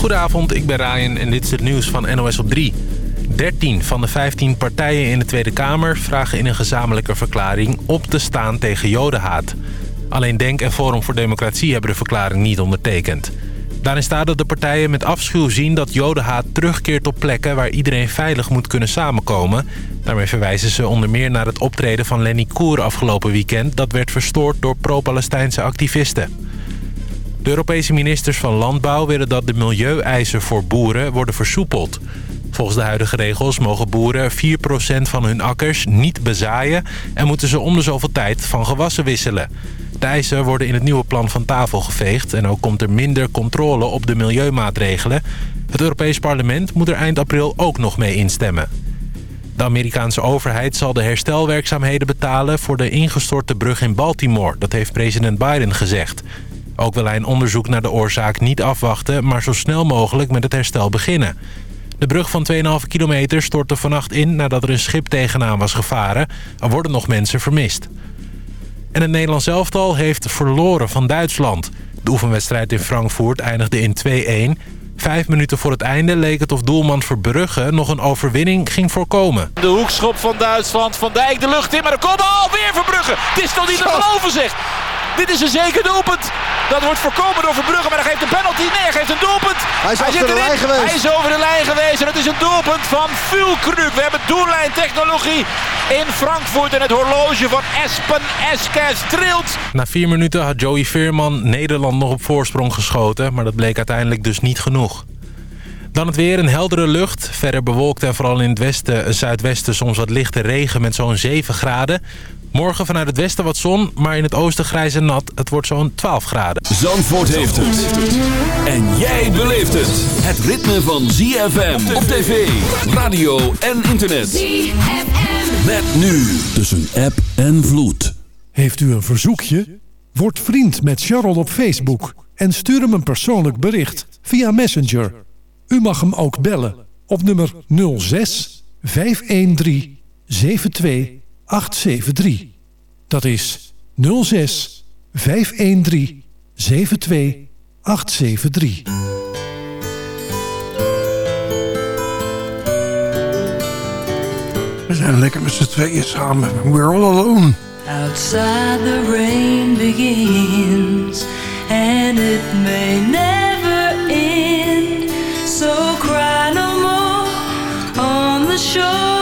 Goedenavond, ik ben Ryan en dit is het nieuws van NOS op 3. 13 van de 15 partijen in de Tweede Kamer vragen in een gezamenlijke verklaring op te staan tegen jodenhaat. Alleen Denk en Forum voor Democratie hebben de verklaring niet ondertekend. Daarin staat dat de partijen met afschuw zien dat jodenhaat terugkeert op plekken waar iedereen veilig moet kunnen samenkomen. Daarmee verwijzen ze onder meer naar het optreden van Lenny Koer afgelopen weekend... dat werd verstoord door pro-Palestijnse activisten. De Europese ministers van Landbouw willen dat de milieueisen voor boeren worden versoepeld. Volgens de huidige regels mogen boeren 4% van hun akkers niet bezaaien... en moeten ze om de zoveel tijd van gewassen wisselen. De eisen worden in het nieuwe plan van tafel geveegd... en ook komt er minder controle op de milieumaatregelen. Het Europees Parlement moet er eind april ook nog mee instemmen. De Amerikaanse overheid zal de herstelwerkzaamheden betalen... voor de ingestorte brug in Baltimore, dat heeft president Biden gezegd. Ook wil hij een onderzoek naar de oorzaak niet afwachten... maar zo snel mogelijk met het herstel beginnen. De brug van 2,5 kilometer stortte vannacht in nadat er een schip tegenaan was gevaren. Er worden nog mensen vermist. En het Nederlands elftal heeft verloren van Duitsland. De oefenwedstrijd in Frankfurt eindigde in 2-1. Vijf minuten voor het einde leek het of doelman Verbrugge nog een overwinning ging voorkomen. De hoekschop van Duitsland. Van Dijk de lucht in, maar er komt al weer Verbrugge. Het is toch niet te geloven zeg. Dit is een zeker doelpunt. Dat wordt voorkomen door Verbrugge, maar hij geeft een penalty. Nee, hij geeft een doelpunt. Hij is over de lijn geweest. Hij is over de lijn geweest en het is een doelpunt van Fulkruk. We hebben doellijntechnologie in Frankfurt en het horloge van Espen Eskes trilt. Na vier minuten had Joey Veerman Nederland nog op voorsprong geschoten, maar dat bleek uiteindelijk dus niet genoeg. Dan het weer, een heldere lucht. Verder bewolkt en vooral in het westen, zuidwesten soms wat lichte regen met zo'n 7 graden. Morgen vanuit het westen wat zon, maar in het oosten grijs en nat. Het wordt zo'n 12 graden. Zandvoort heeft het. En jij beleeft het. Het ritme van ZFM op tv, radio en internet. ZFM. Met nu tussen app en vloed. Heeft u een verzoekje? Word vriend met Charles op Facebook en stuur hem een persoonlijk bericht via Messenger. U mag hem ook bellen op nummer 06 513 72 873. Dat is 06 513 72 873. We zijn lekker met z'n tweeën samen. We're all alone. Outside the rain begins and it may never end. So cry no more on the shore.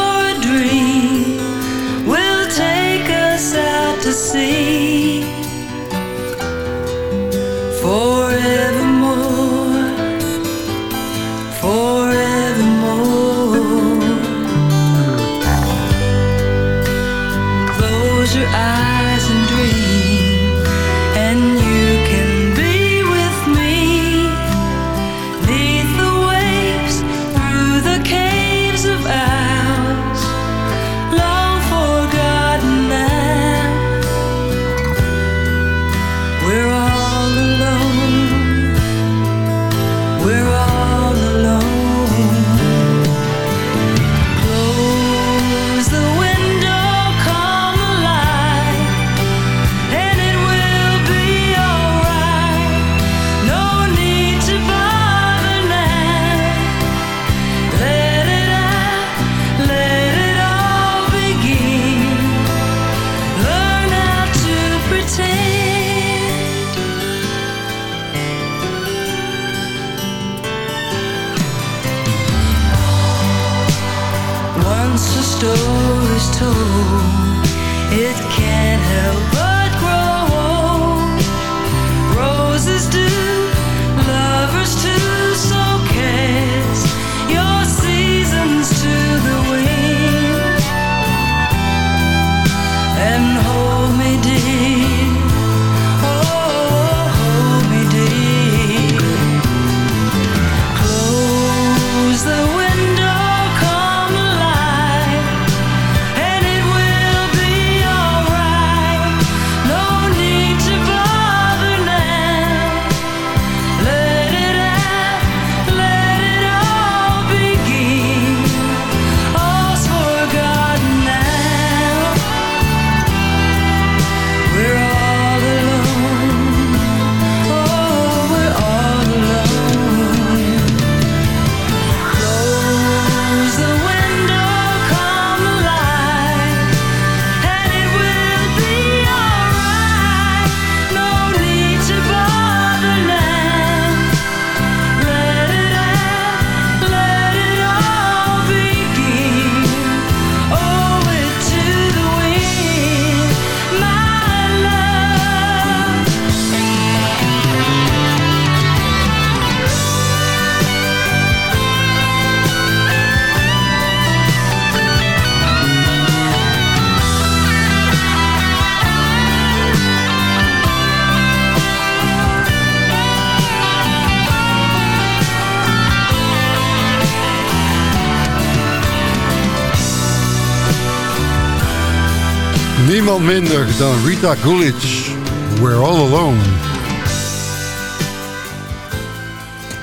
Niemand minder dan Rita Coolidge. We're all alone.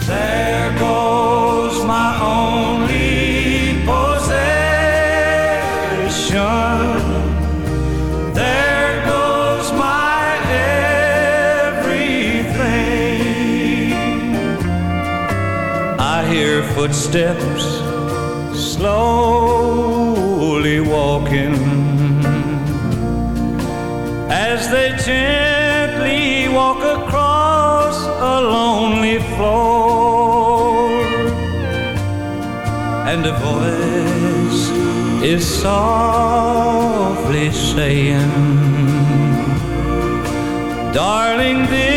There goes my only possession. There goes my everything. I hear footsteps softly saying, Darling, this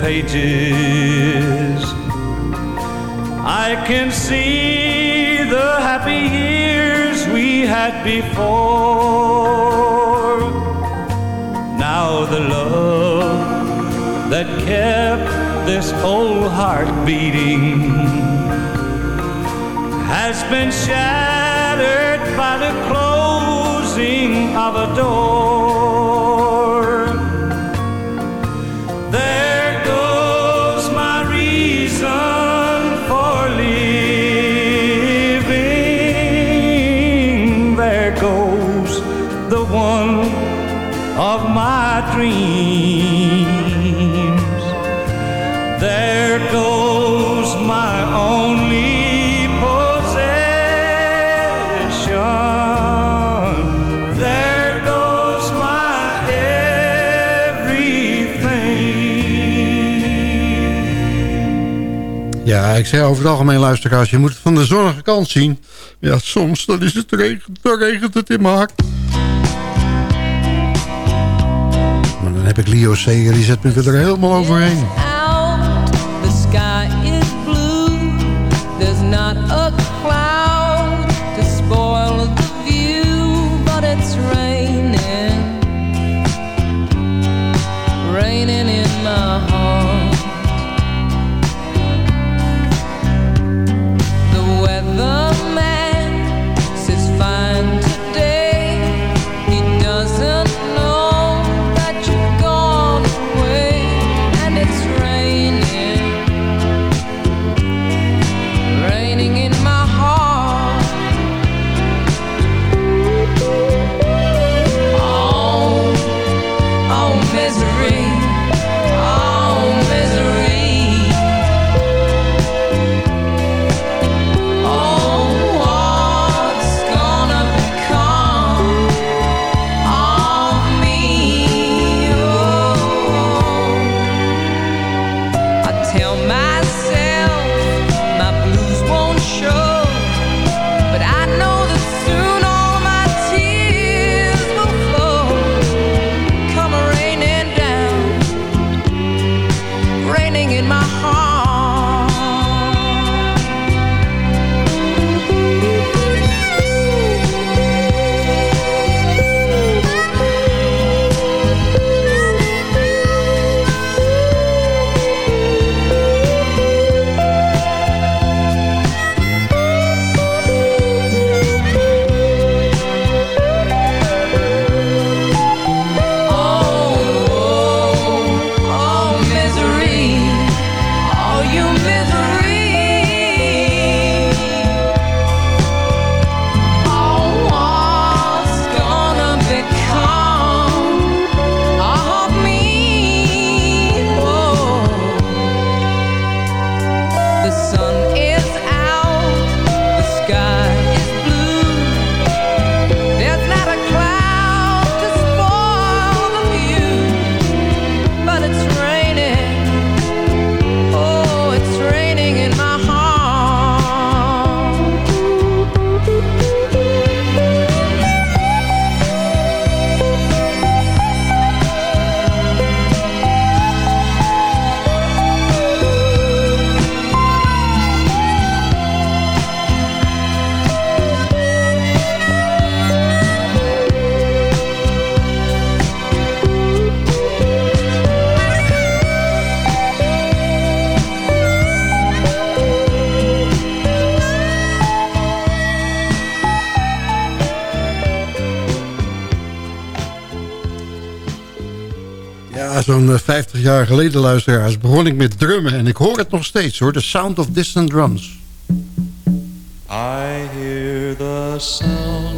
pages, I can see the happy years we had before. Now the love that kept this old heart beating has been shattered by the closing of a door. Ik zeg over het algemeen luisteraars, je moet het van de zonnige kant zien. Ja, soms dan is het regent, dan regent het in hart. Maar dan heb ik Leo Seger, die zet me er helemaal overheen. the sky zo'n eh, 50 jaar geleden, luisteraars, begon ik met drummen. En ik hoor het nog steeds, hoor. The Sound of Distant Drums. I hear the sound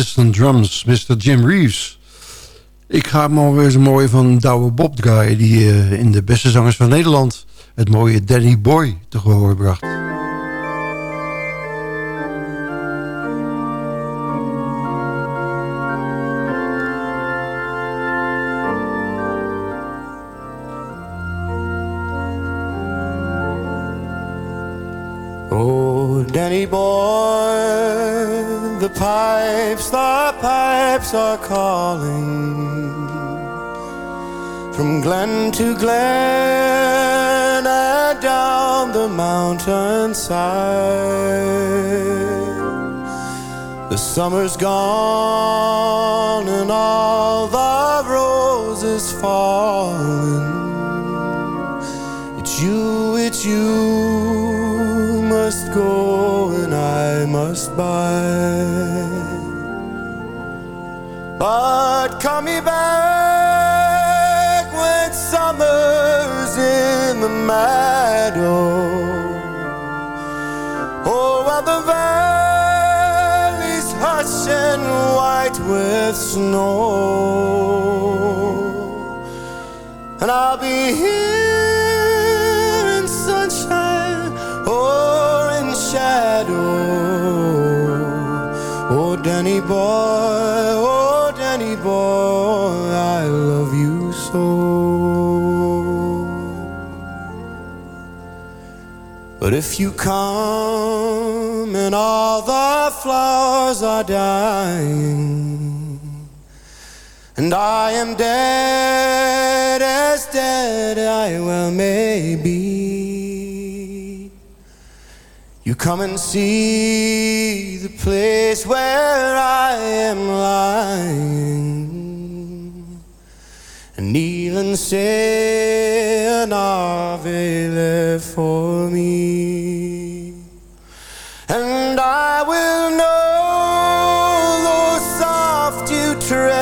Distant Drums, Mr. Jim Reeves. Ik ga maar weer eens een mooie van Douwe Bob draaien... die eh, in de beste zangers van Nederland... het mooie Danny Boy te gehoor bracht. Oh, Danny boy, pipes, the pipes are calling from glen to glen and down the mountainside. The summer's gone and all the roses falling. It's you, it's you must go and I must buy. But call me back when summer's in the meadow. Oh, while the valley's hush and white with snow. And I'll be here in sunshine or in shadow. If you come and all the flowers are dying, and I am dead as dead I well may be. You come and see the place where I am lying, and say an Ave there for me. And I will know, though soft you tread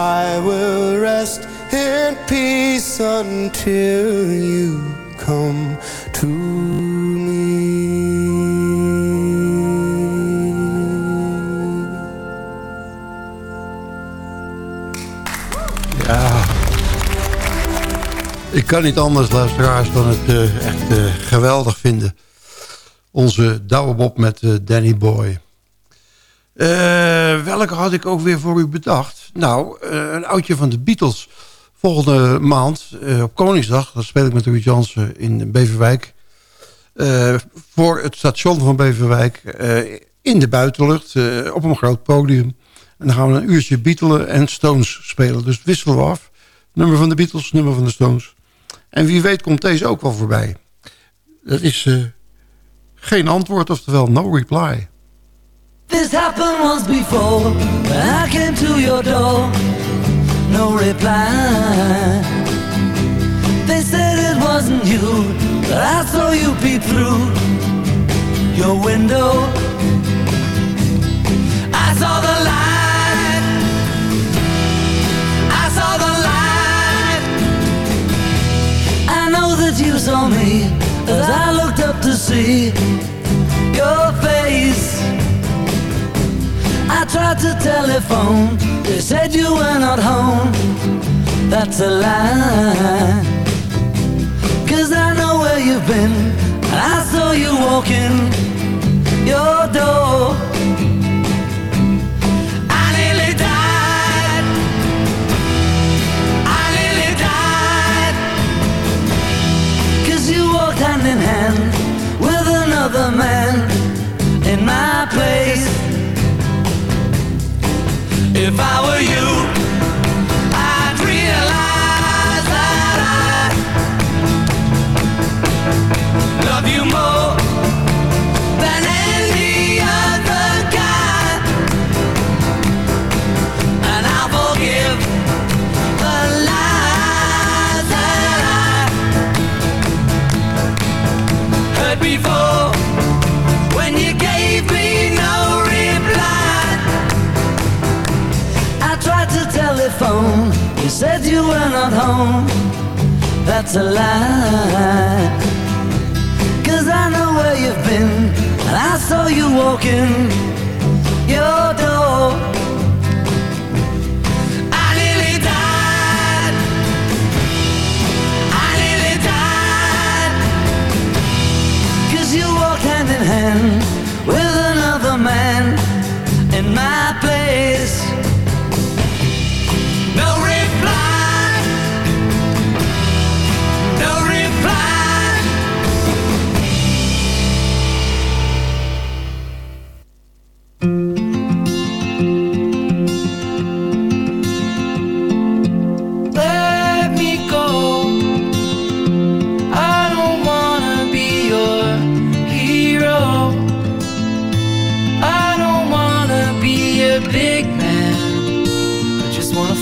I will rest in peace until you come to me. Ja. Ik kan niet anders, luisteraars, dan het eh, echt eh, geweldig vinden. Onze Douwe Bob met eh, Danny Boy. Eh, welke had ik ook weer voor u bedacht? Nou, eh, een oudje van de Beatles. Volgende maand, eh, op Koningsdag, dan speel ik met Ruud Jansen in Beverwijk. Voor het station van Beverwijk. in de buitenlucht, op een groot podium. En dan gaan we een uurtje Beatles en Stones spelen. Dus wisselen we af. Nummer van de Beatles, nummer van de Stones. En wie weet komt deze ook wel voorbij. Dat is geen antwoord, oftewel no reply. This happened once before I came to your door. No reply. They said it wasn't you, but I saw you peep through your window. I saw the light. I saw the light. I know that you saw me as I looked up to see your face. I tried to telephone, they said you were not home. That's a lie. Cause I know where you've been, and I saw you walking your door. Home. That's a lie. Cause I know where you've been, and I saw you walking your door.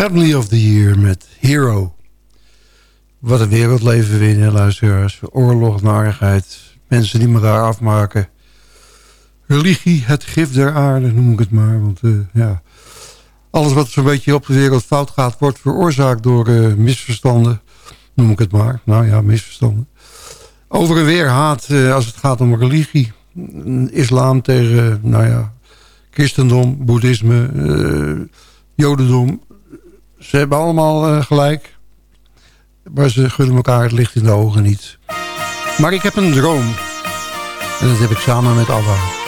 Family of the Year met Hero. Wat een wereld leven we in, luisteraars. Oorlog, narigheid, mensen die elkaar afmaken. Religie, het gif der aarde, noem ik het maar. Want uh, ja, alles wat zo'n beetje op de wereld fout gaat... wordt veroorzaakt door uh, misverstanden, noem ik het maar. Nou ja, misverstanden. Over en weer haat uh, als het gaat om religie. Islam tegen, nou ja, christendom, boeddhisme, jodendom ze hebben allemaal uh, gelijk. Maar ze gunnen elkaar het licht in de ogen niet. Maar ik heb een droom. En dat heb ik samen met Abba.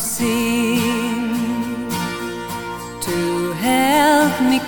Sing. To help me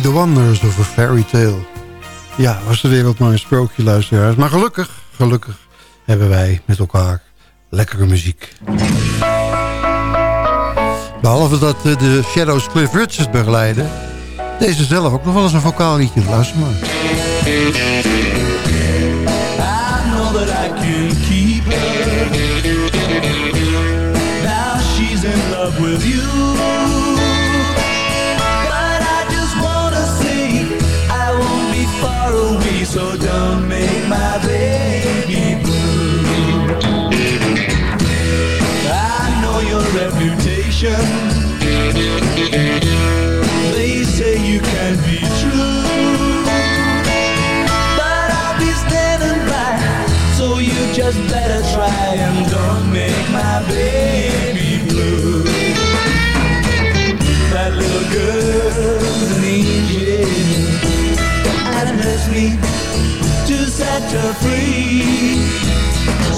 The wonders of a fairy tale. Ja, was de wereld maar een sprookje, luisteraars. Maar gelukkig, gelukkig hebben wij met elkaar lekkere muziek. Behalve dat eh, de Shadows Cliff Richards begeleiden... deze zelf ook nog wel eens een vocaal liedje. Luister maar.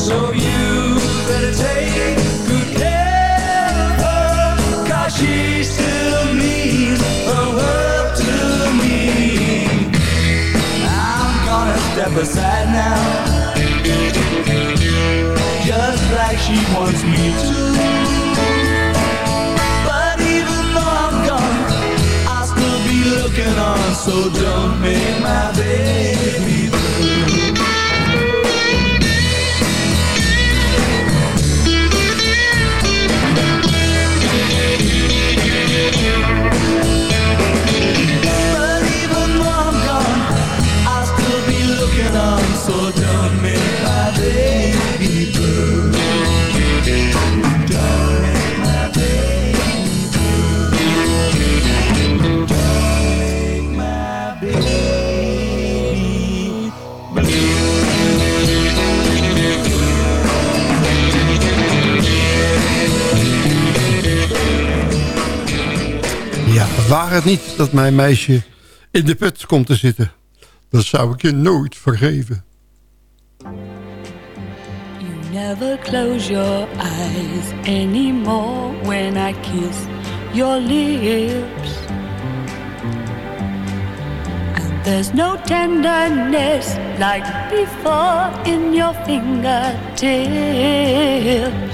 So you better take good care of her, cause she still means the world to me. I'm gonna step aside now. Just like she wants me to. But even though I'm gone, I'll still be looking on. So don't make my baby waag het niet dat mijn meisje in de put komt te zitten. Dat zou ik je nooit vergeven. You never close your eyes anymore when I kiss your lips. And there's no tenderness like before in your fingertips.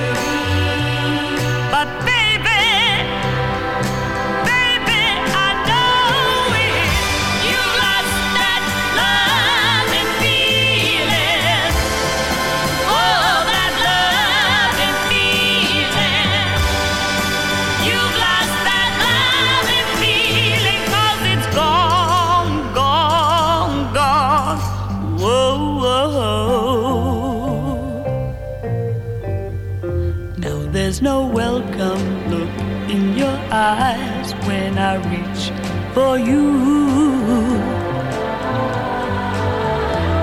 There's no welcome look in your eyes when I reach for you.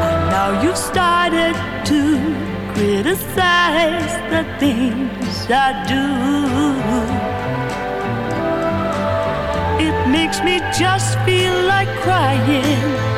And now you've started to criticize the things I do. It makes me just feel like crying.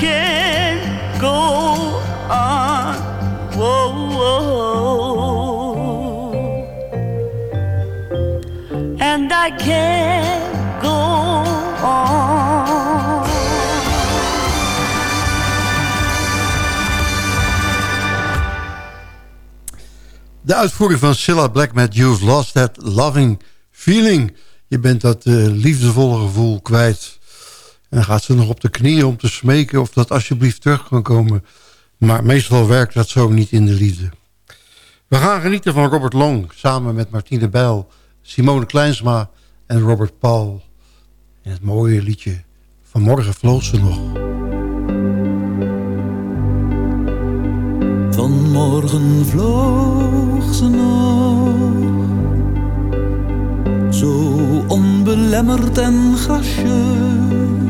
Can't go on. Whoa, whoa. And I can't go on. De uitvoering van Cilla Black met You've Lost That Loving Feeling. Je bent dat eh, liefdevolle gevoel kwijt. En dan gaat ze nog op de knieën om te smeken of dat alsjeblieft terug kan komen. Maar meestal werkt dat zo niet in de liefde. We gaan genieten van Robert Long samen met Martine Bijl, Simone Kleinsma en Robert Paul. En het mooie liedje Vanmorgen vloog ze nog. Vanmorgen vloog ze nog, zo onbelemmerd en gracieus,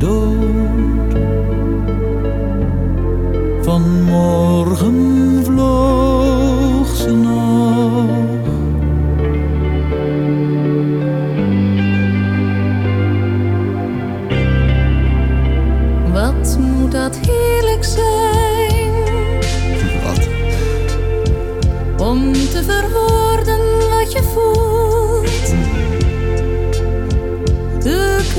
dood. Vanmorgen vloog ze nog. Wat moet dat heerlijk zijn Wat? om te verwoorden wat je voelt.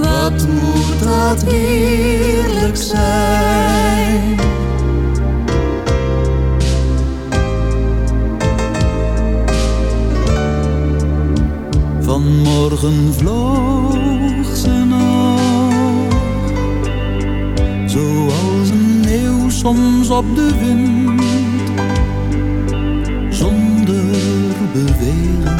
Wat moet dat heerlijk zijn? Vanmorgen vloog ze nog, zoals een eeuw soms op de wind, zonder bewegen,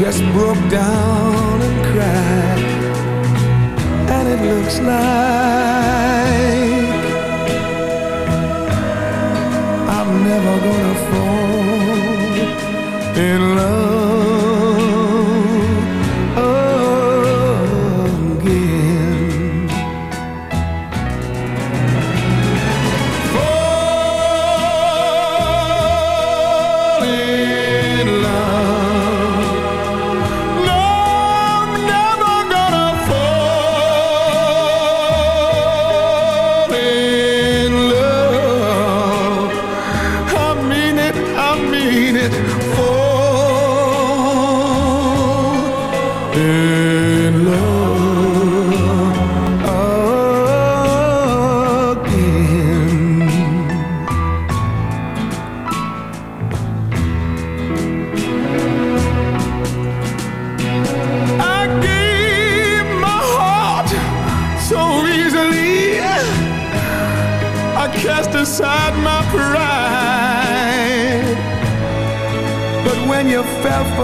Just broke down and cried. And it looks like I'm never gonna fall in love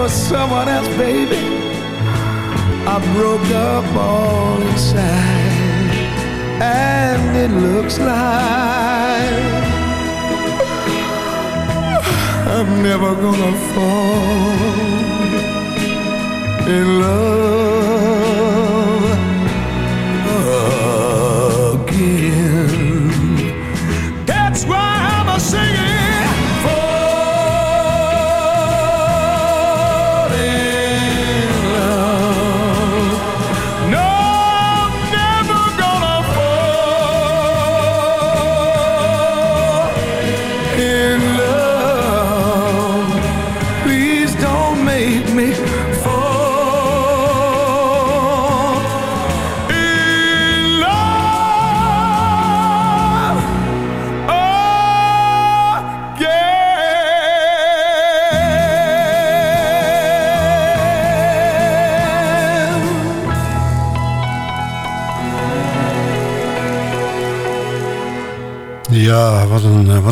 for someone else, baby, I broke up all inside. And it looks like I'm never gonna fall in love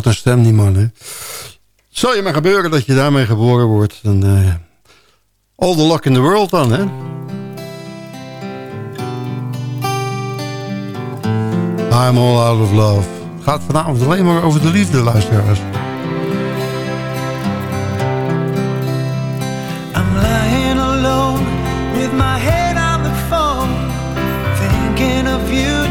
een, stem die man, hè. Zal je maar gebeuren dat je daarmee geboren wordt. Dan, eh, all the luck in the world dan, hè. I'm all out of love. Gaat vanavond alleen maar over de liefde, luisteraars. I'm lying alone with my head on the phone, thinking of you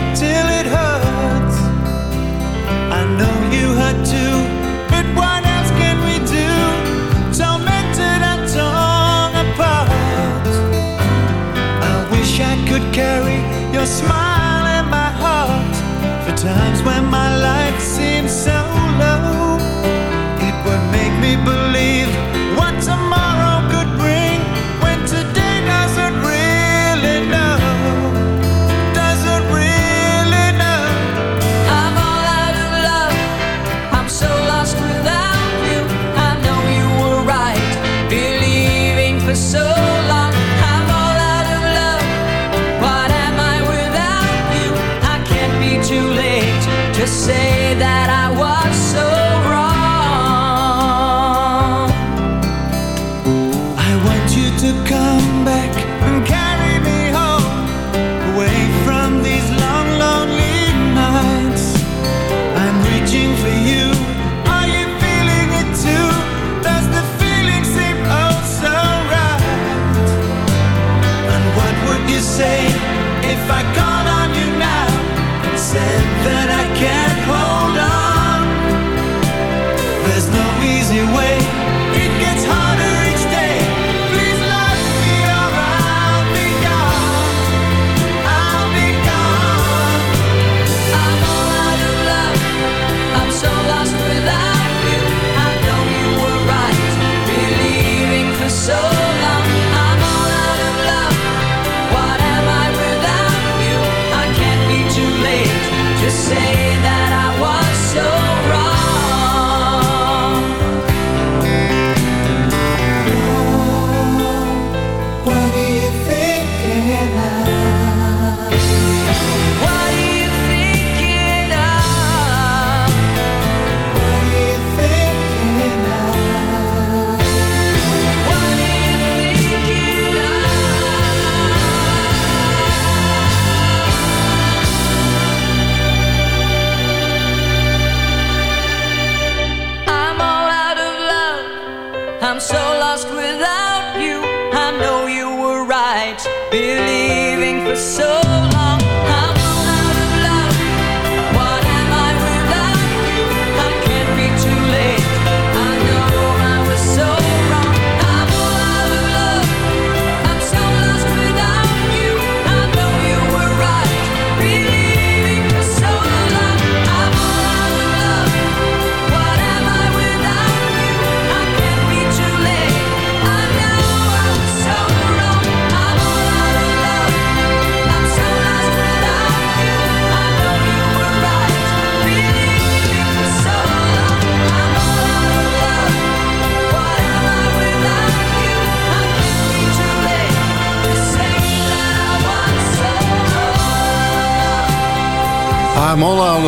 could carry your smile in my heart for times when my life seems so low. It would make me believe to come back so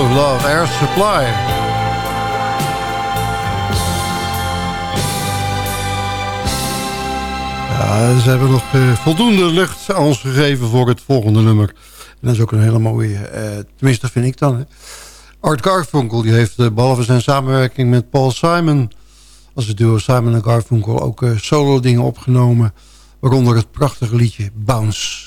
Love, Air Supply. Ze hebben nog eh, voldoende lucht aan ons gegeven voor het volgende nummer. En dat is ook een hele mooie, eh, tenminste vind ik dan. Hè. Art Garfunkel die heeft eh, behalve zijn samenwerking met Paul Simon... als het duo Simon en Garfunkel ook solo dingen opgenomen... waaronder het prachtige liedje Bounce.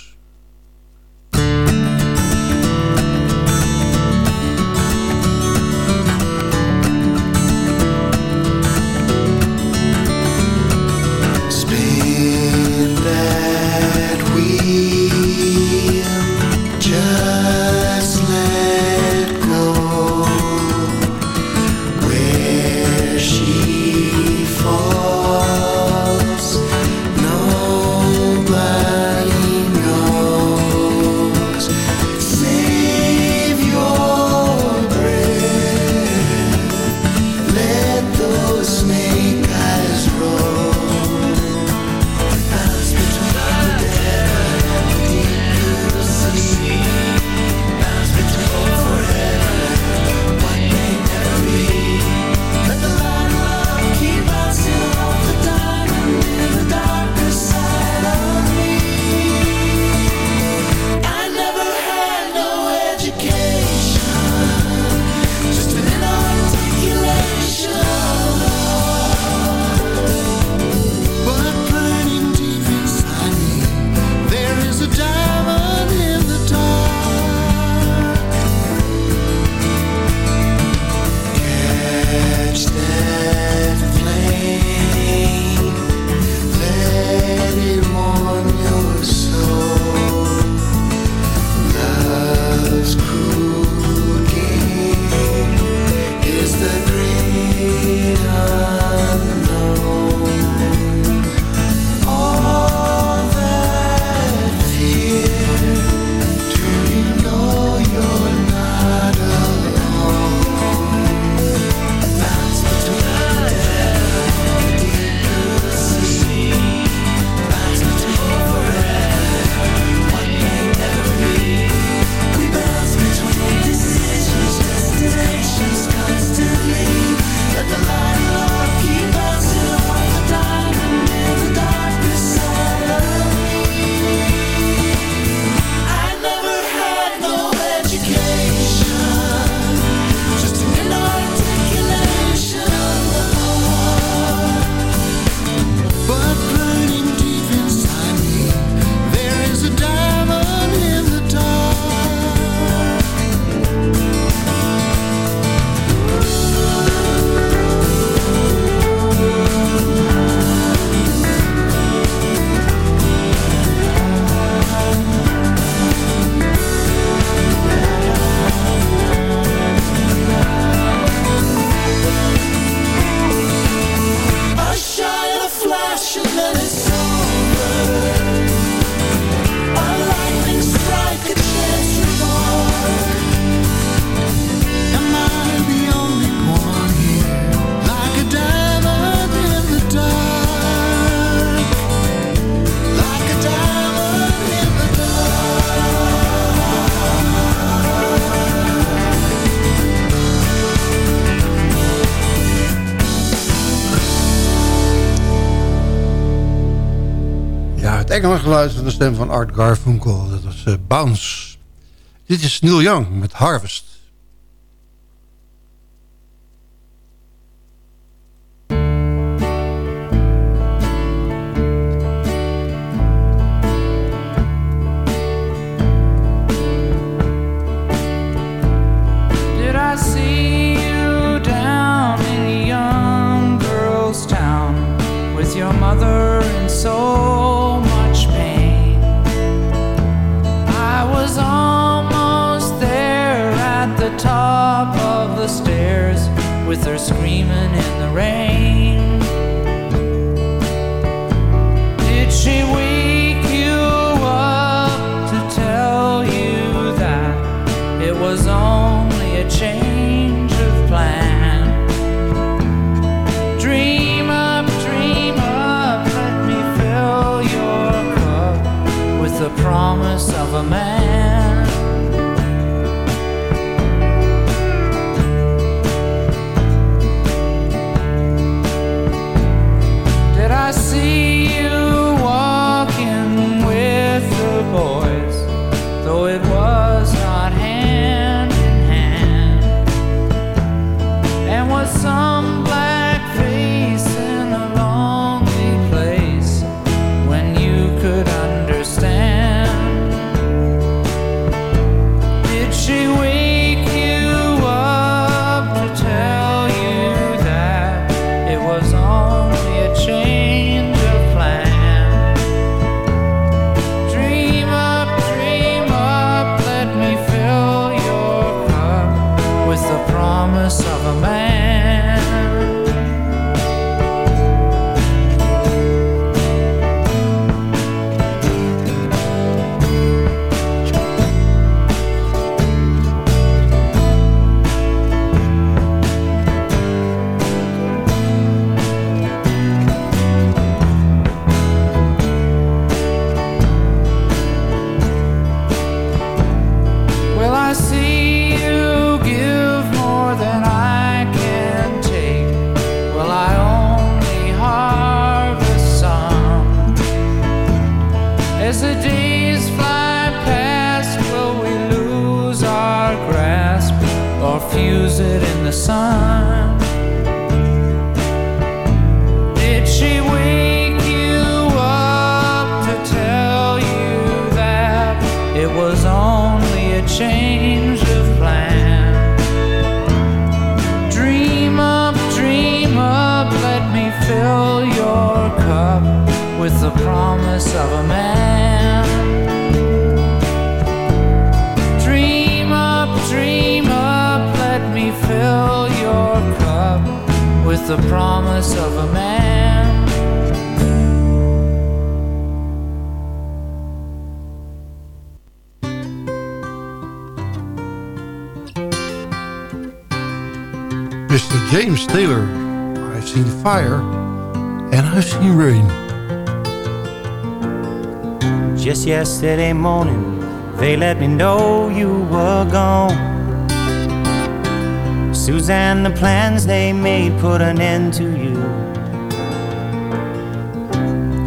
Engelse geluid van de stem van Art Garfunkel. Dat was eh, Bounce. Dit is Neil Young met Harvest. With her screaming in the rain. The promise of a man. Mr. James Taylor. I've seen fire and I've seen rain. Just yesterday morning, they let me know you were gone. Suzanne, the plans they made put an end to you.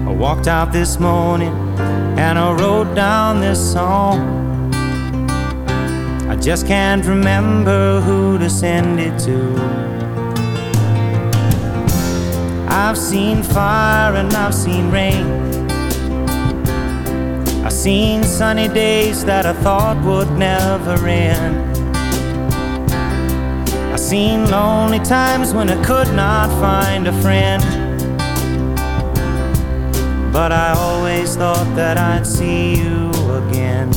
I walked out this morning and I wrote down this song. I just can't remember who to send it to. I've seen fire and I've seen rain. I've seen sunny days that I thought would never end. Seen lonely times when I could not find a friend. But I always thought that I'd see you again.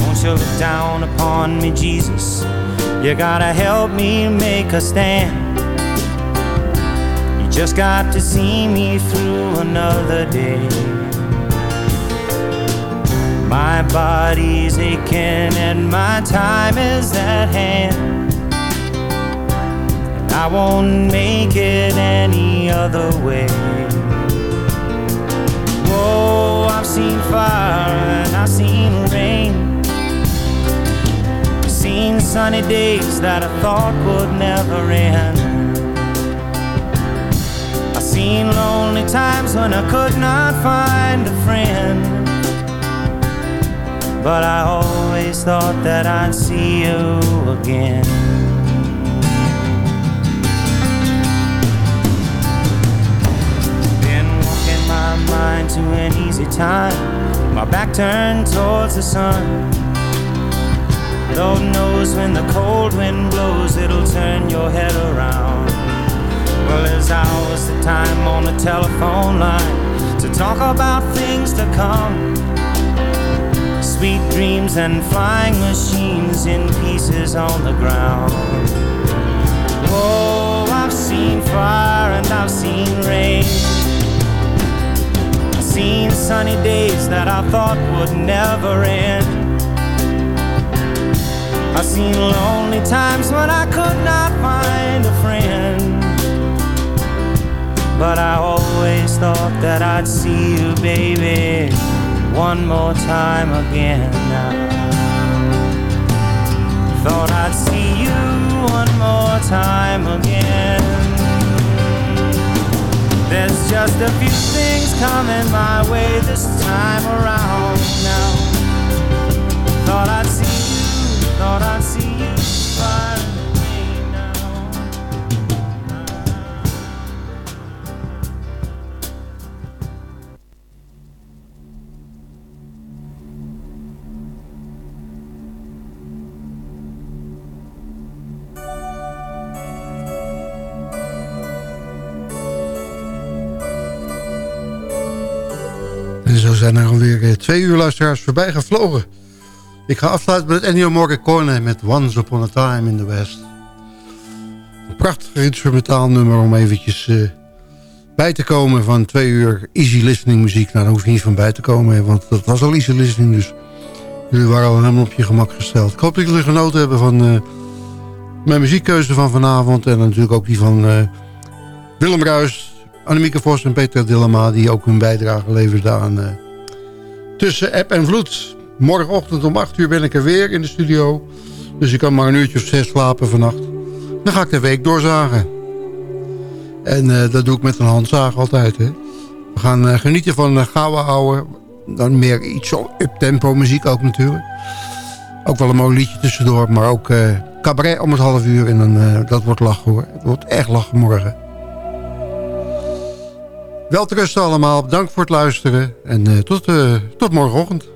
Won't you look down upon me, Jesus? You gotta help me make a stand. You just got to see me through another day. My body's aching and my time is at hand. And I won't make it any other way. Whoa, I've seen fire and I've seen rain. I've seen sunny days that I thought would never end. I've seen lonely times when I could not find a friend. But I always thought that I'd see you again. Been walking my mind to an easy time. My back turned towards the sun. Lord knows when the cold wind blows, it'll turn your head around. Well, there's hours of time on the telephone line to talk about things to come. Sweet dreams and flying machines in pieces on the ground. Oh, I've seen fire and I've seen rain. I've seen sunny days that I thought would never end. I've seen lonely times when I could not find a friend. But I always thought that I'd see you, baby, one more time again now. Thought I'd see you one more time again. There's just a few things coming my way this time around now. Thought I'd see you, thought I'd zijn er alweer eh, twee uur luisteraars voorbij gevlogen. Ik ga afsluiten met Ennio Morricone met Once Upon a Time in the West. Een prachtig instrumentaal nummer om eventjes eh, bij te komen van twee uur easy listening muziek. Nou, daar hoef je niet van bij te komen, want dat was al easy listening, dus jullie waren al helemaal op je gemak gesteld. Ik hoop dat jullie genoten hebben van eh, mijn muziekkeuze van vanavond en natuurlijk ook die van Willem Ruis, Annemieke Vos en Peter Dillema... die ook hun bijdrage leverden aan Tussen App en Vloed. Morgenochtend om 8 uur ben ik er weer in de studio. Dus ik kan maar een uurtje of zes slapen vannacht. Dan ga ik de week doorzagen. En eh, dat doe ik met een handzaag altijd. Hè. We gaan eh, genieten van uh, gouden ouwe. Dan meer iets up-tempo muziek ook natuurlijk. Ook wel een mooi liedje tussendoor. Maar ook eh, cabaret om het half uur. En dan, dat wordt lachen hoor. Het wordt echt lachen morgen. Wel te rusten allemaal. Bedankt voor het luisteren. En eh, tot, eh, tot morgenochtend.